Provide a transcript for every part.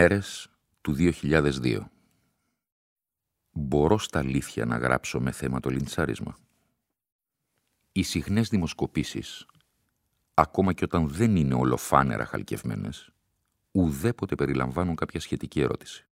Μέρες του 2002 Μπορώ στα αλήθεια να γράψω με θέμα το λιντσάρισμα. Οι συχνές δημοσκοπήσεις, ακόμα και όταν δεν είναι ολοφάνερα χαλκευμένες, ουδέποτε περιλαμβάνουν κάποια σχετική ερώτηση.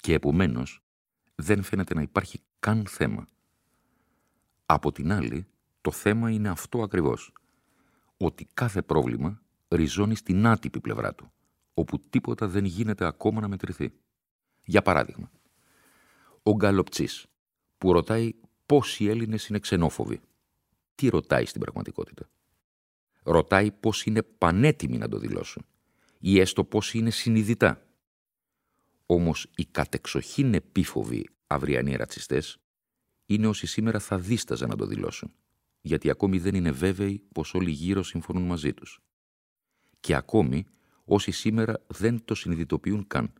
Και επομένως, δεν φαίνεται να υπάρχει καν θέμα. Από την άλλη, το θέμα είναι αυτό ακριβώς, ότι κάθε πρόβλημα ριζώνει στην άτυπη πλευρά του όπου τίποτα δεν γίνεται ακόμα να μετρηθεί. Για παράδειγμα, ο Γκαλοπτσής, που ρωτάει πόσοι Έλληνες είναι ξενόφοβοι. Τι ρωτάει στην πραγματικότητα; Ρωτάει πώς είναι πανέτοιμοι να το δηλώσουν ή έστω πώς είναι συνειδητά. Όμως οι κατεξοχήν επίφοβοι αυριανοί ρατσιστές είναι όσοι σήμερα θα δίσταζαν να το δηλώσουν, γιατί ακόμη δεν είναι βέβαιοι πως όλοι γύρω συμφωνούν μαζί τους. Και ακόμη όσοι σήμερα δεν το συνειδητοποιούν καν.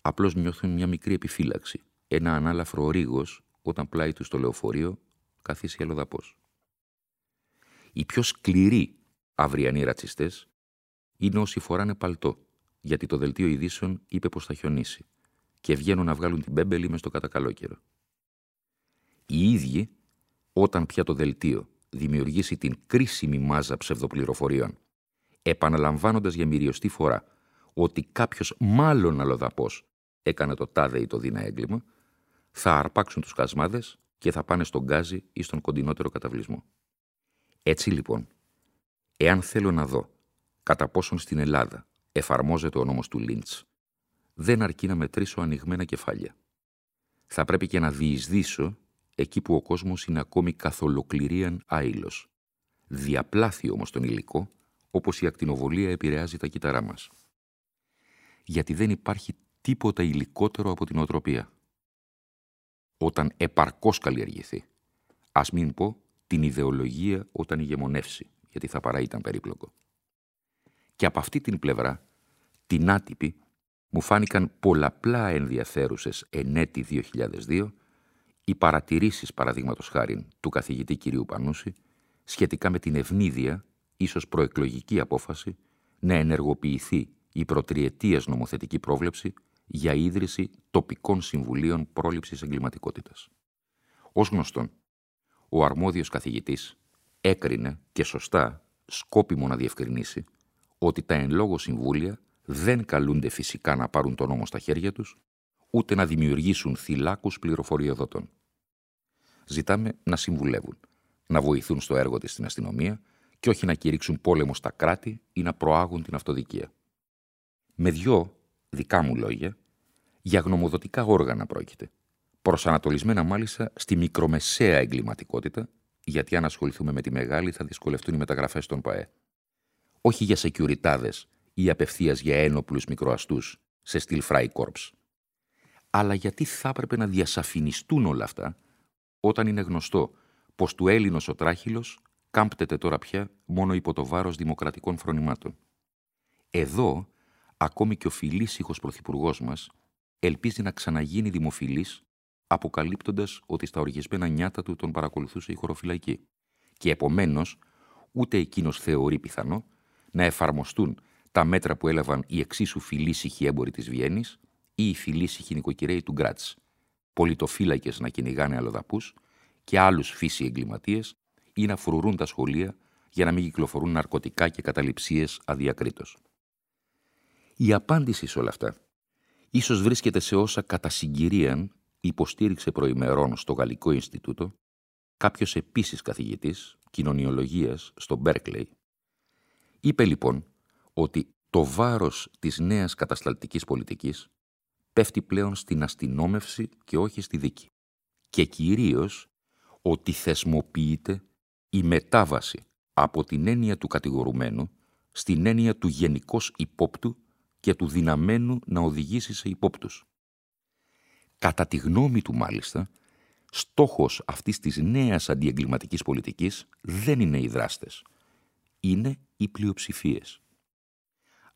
Απλώς νιώθουν μια μικρή επιφύλαξη, ένα ανάλαφρο ρίγος όταν πλάι τους στο λεωφορείο καθίσει αλλοδαπός. Οι πιο σκληροί αυριανοί ρατσιστές είναι όσοι φοράνε παλτό, γιατί το δελτίο ειδήσεων είπε πως θα χιονίσει και βγαίνουν να βγάλουν την πέμπελη μες στο κατακαλόκαιρο. Οι ίδιοι, όταν πια το δελτίο δημιουργήσει την κρίσιμη μάζα ψευδοπληροφοριών επαναλαμβάνοντας για μυριωστή φορά ότι κάποιος μάλλον αλλοδαπός έκανε το τάδε ή το δίνα έγκλημα, θα αρπάξουν τους κασμάδες και θα πάνε στον γκάζι ή στον κοντινότερο καταβλισμό. Έτσι λοιπόν, εάν θέλω να δω κατά πόσον στην Ελλάδα εφαρμόζεται ο νόμος του Λίντς, δεν αρκεί να μετρήσω ανοιγμένα κεφάλια. Θα πρέπει και να διεισδύσω εκεί που ο κόσμος είναι ακόμη καθολοκληρίαν άειλος. Διαπλάθει όμως τον υλικό όπως η ακτινοβολία επηρεάζει τα κύτταρά μας. Γιατί δεν υπάρχει τίποτα υλικότερο από την οτροπία. Όταν επαρκώς καλλιεργηθεί. Ας μην πω την ιδεολογία όταν ηγεμονεύσει, γιατί θα παρά ήταν περίπλοκο. Και από αυτή την πλευρά, την άτυπη, μου φάνηκαν πολλαπλά ενδιαφέρουσες εν έτη 2002 οι παρατηρήσεις παραδείγματος χάρη του καθηγητή κυρίου Πανούση σχετικά με την ευνίδια ίσως προεκλογική απόφαση, να ενεργοποιηθεί η προτριετίας νομοθετική πρόβλεψη για ίδρυση τοπικών συμβουλίων πρόληψης εγκληματικότητας. Ως γνωστόν, ο αρμόδιος καθηγητής έκρινε και σωστά σκόπιμο να διευκρινίσει ότι τα εν λόγω συμβούλια δεν καλούνται φυσικά να πάρουν τον νόμο στα χέρια τους, ούτε να δημιουργήσουν θυλάκους πληροφοριοδότων. Ζητάμε να συμβουλεύουν, να βοηθούν στο έργο της στην αστυνομία και όχι να κηρύξουν πόλεμο στα κράτη ή να προάγουν την αυτοδικία. Με δυο, δικά μου λόγια, για γνωμοδοτικά όργανα πρόκειται, προσανατολισμένα μάλιστα στη μικρομεσαία εγκληματικότητα, γιατί αν ασχοληθούμε με τη μεγάλη θα δυσκολευτούν οι μεταγραφές των ΠαΕ. Όχι για σεκιουριτάδες ή απευθείας για ένοπλους μικροαστούς σε στυλ Fry Corps. Αλλά γιατί θα έπρεπε να διασαφινιστούν όλα αυτά όταν είναι γνωστό πως του Έλληνος ο τράχυλος κάμπτεται τώρα πια μόνο υπό το βάρος δημοκρατικών φρονημάτων. Εδώ, ακόμη και ο φιλήσυχος πρωθυπουργός μας ελπίζει να ξαναγίνει δημοφιλής, αποκαλύπτοντας ότι στα οργισμένα νιάτα του τον παρακολουθούσε η χωροφυλακή. Και επομένως, ούτε εκείνος θεωρεί πιθανό να εφαρμοστούν τα μέτρα που έλαβαν οι εξίσου φιλήσυχοι έμποροι της Βιέννης ή οι φιλήσυχοι νοικοκυρέοι του Γκράτς, πολιτοφύλακες να κυνηγάνε αλλοδαπούς και άλλους φύση εγκληματίες ή να φρουρούν τα σχολεία για να μην κυκλοφορούν ναρκωτικά και καταληψίες αδιακρίτως. Η απάντηση σε όλα αυτά ίσως βρίσκεται σε όσα κατά συγκυρίαν υποστήριξε προημερών στο Γαλλικό Ινστιτούτο κάποιος επίσης καθηγητής κοινωνιολογίας στο Μπέρκλεϊ. Είπε λοιπόν ότι το βάρος της νέας κατασταλτικής πολιτικής πέφτει πλέον στην αστυνόμευση και όχι στη δίκη. Και κυρίως ότι θεσμοποιείται η μετάβαση από την έννοια του κατηγορουμένου στην έννοια του γενικός υπόπτου και του δυναμένου να οδηγήσει σε υπόπτους. Κατά τη γνώμη του μάλιστα, στόχος αυτής της νέας αντιεγκληματικής πολιτικής δεν είναι οι δράστες, είναι οι πλειοψηφίες.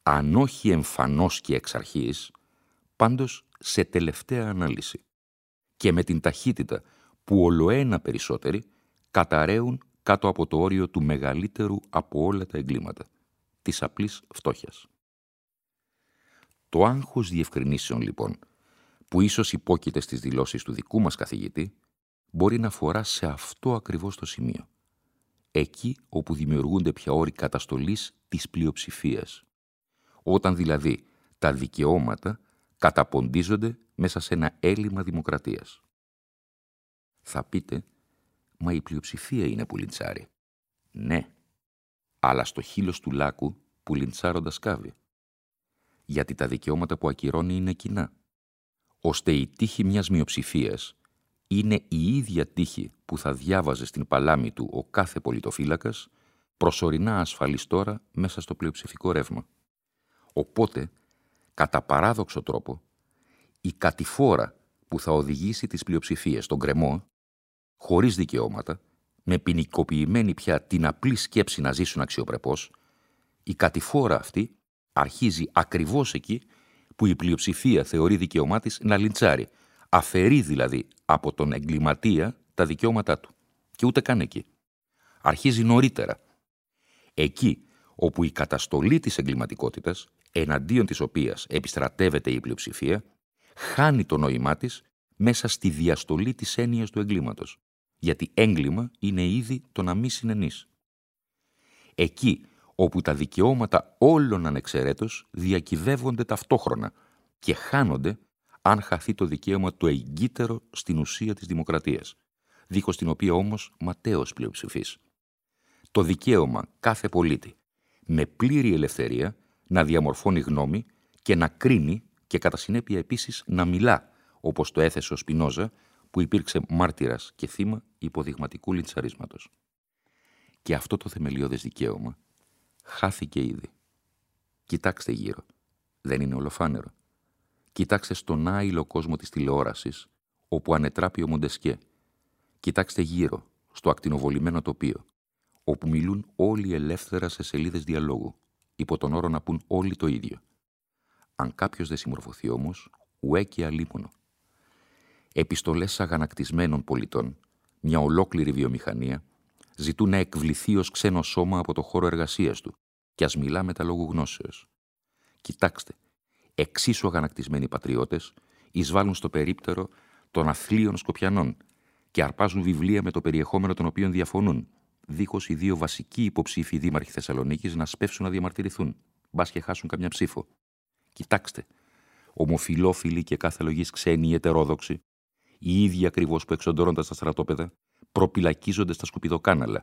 Αν όχι εμφανώς και εξ αρχής, πάντως σε τελευταία ανάλυση και με την ταχύτητα που ολοένα περισσότεροι καταραίουν κάτω από το όριο του μεγαλύτερου από όλα τα εγκλήματα, της απλής φτώχειας. Το άγχος διευκρινήσεων, λοιπόν, που ίσως υπόκειται στις δηλώσεις του δικού μας καθηγητή, μπορεί να αφορά σε αυτό ακριβώς το σημείο. Εκεί όπου δημιουργούνται πια όροι καταστολής της πλειοψηφίας. Όταν δηλαδή τα δικαιώματα καταποντίζονται μέσα σε ένα έλλειμμα δημοκρατίας. Θα πείτε, μα η πλειοψηφία είναι που λιντσάρει. Ναι, αλλά στο χείλος του λάκου που λιντσάροντας σκάβει. Γιατί τα δικαιώματα που ακυρώνει είναι κοινά. Ώστε η τύχη μιας μειοψηφίας είναι η ίδια τύχη που θα διάβαζε στην παλάμη του ο κάθε πολιτοφύλακας, προσωρινά ασφαλής τώρα μέσα στο πλειοψηφικό ρεύμα. Οπότε, κατά παράδοξο τρόπο, η κατηφόρα που θα οδηγήσει τις πλειοψηφίες στον κρεμό, χωρίς δικαιώματα, με ποινικοποιημένη πια την απλή σκέψη να ζήσουν αξιοπρεπώς, η κατηφόρα αυτή αρχίζει ακριβώς εκεί που η πλειοψηφία θεωρεί δικαίωμά της να λιντσάρει, αφαιρεί δηλαδή από τον εγκληματία τα δικαιώματά του. Και ούτε καν εκεί. Αρχίζει νωρίτερα. Εκεί όπου η καταστολή της εγκληματικότητας, εναντίον της οποίας επιστρατεύεται η πλειοψηφία, χάνει το νόημά της μέσα στη διαστολή της έννοιας του εγκλήματος. Γιατί έγκλημα είναι ήδη το να μη συνενείς. Εκεί όπου τα δικαιώματα όλων ανεξαιρέτως διακυβεύονται ταυτόχρονα και χάνονται αν χαθεί το δικαίωμα το εγκύτερο στην ουσία της δημοκρατίας, δίχως την οποία όμως ματέως πλειοψηφής. Το δικαίωμα κάθε πολίτη με πλήρη ελευθερία να διαμορφώνει γνώμη και να κρίνει και κατά συνέπεια επίσης να μιλά, όπως το έθεσε ο Σπινόζα, που υπήρξε μάρτυρας και θύμα υποδειγματικού λιντσαρίσματος. Και αυτό το θεμελιώδες δικαίωμα χάθηκε ήδη. Κοιτάξτε γύρω. Δεν είναι ολοφάνερο. Κοιτάξτε στον άειλο κόσμο της τηλεόρασης, όπου ανετράπει ο Μοντεσκέ. Κοιτάξτε γύρω, στο ακτινοβολημένο τοπίο, όπου μιλούν όλοι ελεύθερα σε σελίδες διαλόγου, υπό τον όρο να πούν όλοι το ίδιο. Αν κάποιος δεν συμμορφωθεί όμως, ουέ και αλίμονο. Επιστολές αγανακτισμένων πολιτών, μια ολόκληρη βιομηχανία, ζητούν να εκβληθεί ως ξένο σώμα από το χώρο εργασίας του. Και ας μιλά με τα λόγου γνώσεως. Κοιτάξτε, εξίσου αγανακτισμένοι πατριώτες εισβάλλουν στο περίπτερο των αθλίων Σκοπιανών και αρπάζουν βιβλία με το περιεχόμενο των οποίων διαφωνούν, δίχως οι δύο βασικοί υποψήφοι δήμαρχοι Θεσσαλονίκης να σπεύσουν να διαμαρτυρηθούν, μπας και χάσουν καμιά ψήφο. Κοιτάξτε, ομοφιλόφιλοι και κάθε λογή ξένοι ετερόδοξοι, οι ίδιοι ακριβώς που εξοντώνονταν στα στρατόπεδα, προπυλακίζονται στα σκουπιδοκάναλα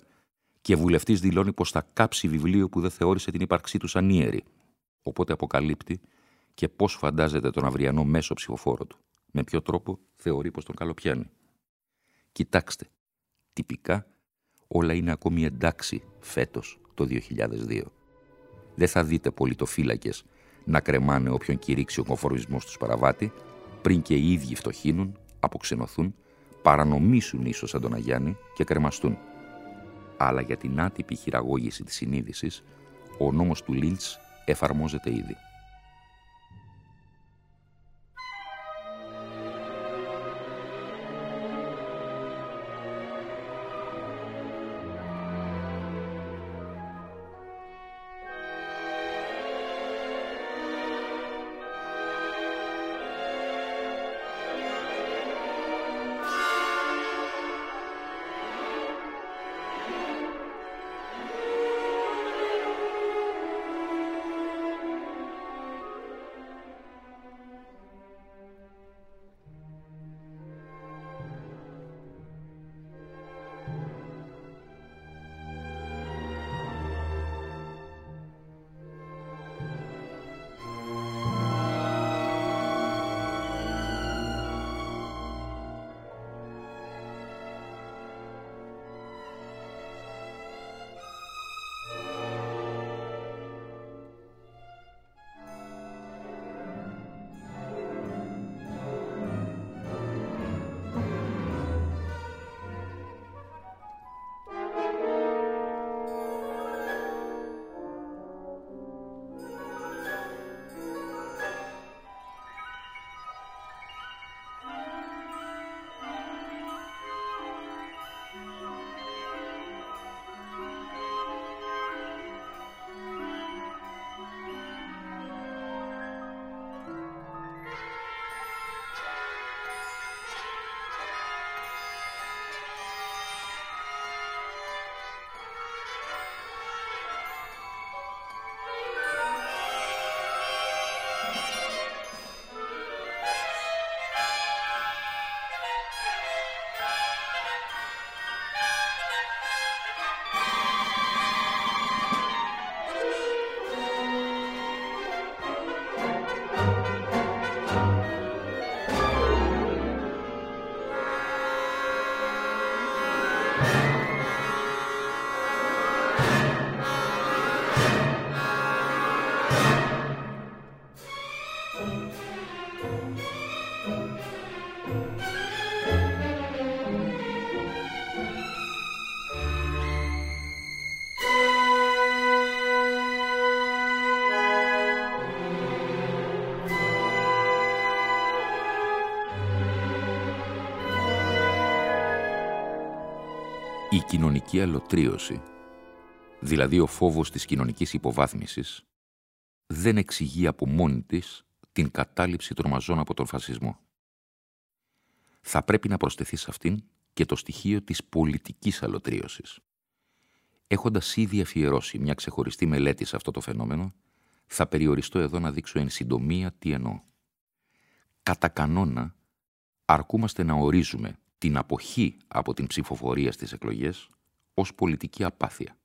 και βουλευτής δηλώνει πως θα κάψει βιβλίο που δεν θεώρησε την ύπαρξή τους ανίερη. Οπότε αποκαλύπτει και πώ φαντάζεται τον αυριανό μέσο ψηφοφόρο του. Με ποιο τρόπο θεωρεί πως τον καλοπιάνει. Κοιτάξτε, τυπικά όλα είναι ακόμη εντάξει φέτος το 2002. Δεν θα δείτε πολιτοφύλακες να κρεμάνε όποιον κηρύξει ο κομφορμισμό τους παραβάτη, πριν και οι ίδιοι φτωχύνουν, αποξενωθούν, παρανομήσουν ίσως σαν τον Αγιάννη και κρεμαστούν. Αλλά για την άτυπη χειραγώγηση της συνείδησης, ο νόμος του Λίντς εφαρμόζεται ήδη. Η κοινωνική αλωτρίωση, δηλαδή ο φόβος της κοινωνικής υποβάθμισης, δεν εξηγεί από μόνη της την κατάληψη των μαζών από τον φασισμό. Θα πρέπει να προσθεθείς σε αυτήν και το στοιχείο της πολιτικής αλωτρίωσης. Έχοντας ήδη αφιερώσει μια ξεχωριστή μελέτη σε αυτό το φαινόμενο, θα περιοριστώ εδώ να δείξω εν συντομία τι εννοώ. Κατά κανόνα, αρκούμαστε να ορίζουμε την αποχή από την ψηφοφορία στις εκλογές ως πολιτική απάθεια.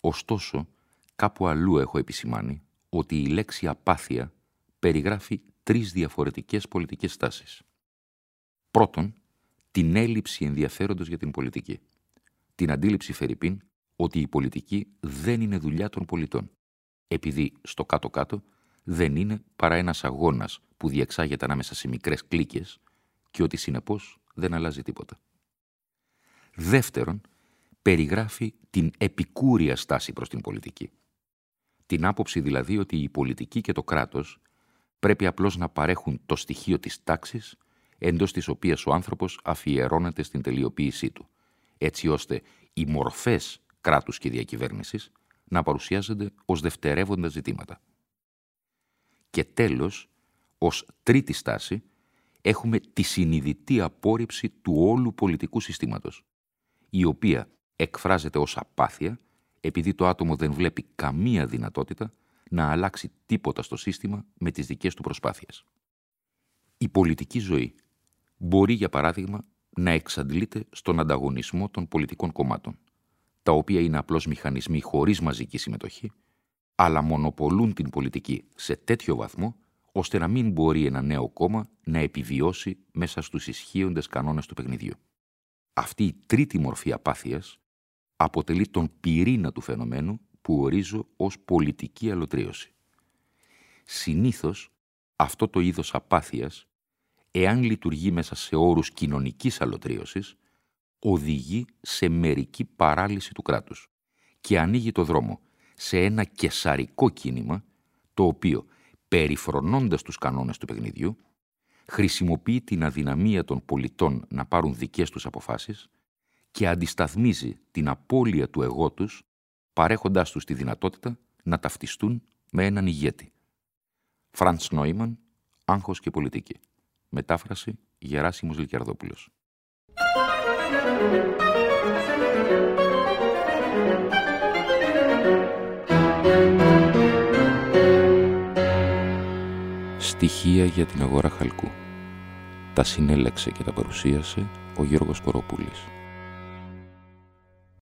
Ωστόσο, κάπου αλλού έχω επισημάνει ότι η λέξη απάθεια περιγράφει τρεις διαφορετικές πολιτικές στάσεις. Πρώτον, την έλλειψη ενδιαφέροντος για την πολιτική. Την αντίληψη Φερρυπίν ότι η πολιτική δεν είναι δουλειά των πολιτών, επειδή στο κάτω-κάτω δεν είναι παρά ένας αγώνας που διεξάγεται ανάμεσα σε μικρές κλίκες και ότι συνεπώς δεν αλλάζει τίποτα. Δεύτερον, περιγράφει την επικούρια στάση προς την πολιτική. Την άποψη δηλαδή ότι η πολιτική και το κράτος πρέπει απλώς να παρέχουν το στοιχείο της τάξης εντός της οποίας ο άνθρωπος αφιερώνεται στην τελειοποίησή του, έτσι ώστε οι μορφές κράτους και διακυβέρνησης να παρουσιάζονται ως δευτερεύοντα ζητήματα. Και τέλος, ως τρίτη στάση, έχουμε τη συνειδητή απόρριψη του όλου πολιτικού συστήματος, η οποία εκφράζεται ως απάθεια επειδή το άτομο δεν βλέπει καμία δυνατότητα να αλλάξει τίποτα στο σύστημα με τις δικές του προσπάθειες. Η πολιτική ζωή μπορεί, για παράδειγμα, να εξαντλείται στον ανταγωνισμό των πολιτικών κομμάτων, τα οποία είναι απλώς μηχανισμοί χωρίς μαζική συμμετοχή, αλλά μονοπολούν την πολιτική σε τέτοιο βαθμό, ώστε να μην μπορεί ένα νέο κόμμα να επιβιώσει μέσα στους ισχύοντες κανόνες του παιχνιδιού. Αυτή η τρίτη μορφή απάθειας αποτελεί τον πυρήνα του φαινομένου που ορίζω ως πολιτική αλωτρίωση. Συνήθως, αυτό το είδος απάθειας, εάν λειτουργεί μέσα σε όρους κοινωνικής αλωτρίωσης, οδηγεί σε μερική παράλυση του κράτους και ανοίγει το δρόμο σε ένα κεσαρικό κίνημα, το οποίο, περιφρονώντας τους κανόνες του παιχνιδιού, χρησιμοποιεί την αδυναμία των πολιτών να πάρουν δικές τους αποφάσεις και αντισταθμίζει την απώλεια του εγώ τους, παρέχοντάς τους τη δυνατότητα να ταυτιστούν με έναν ηγέτη. Φραντς Νόιμαν, Άγχος και Πολιτική. Μετάφραση Γεράσιμος Λικιαρδόπουλος. Στοιχεία για την αγορά χαλκού. Τα συνέλεξε και τα παρουσίασε ο Γιώργος Κοροπούλης.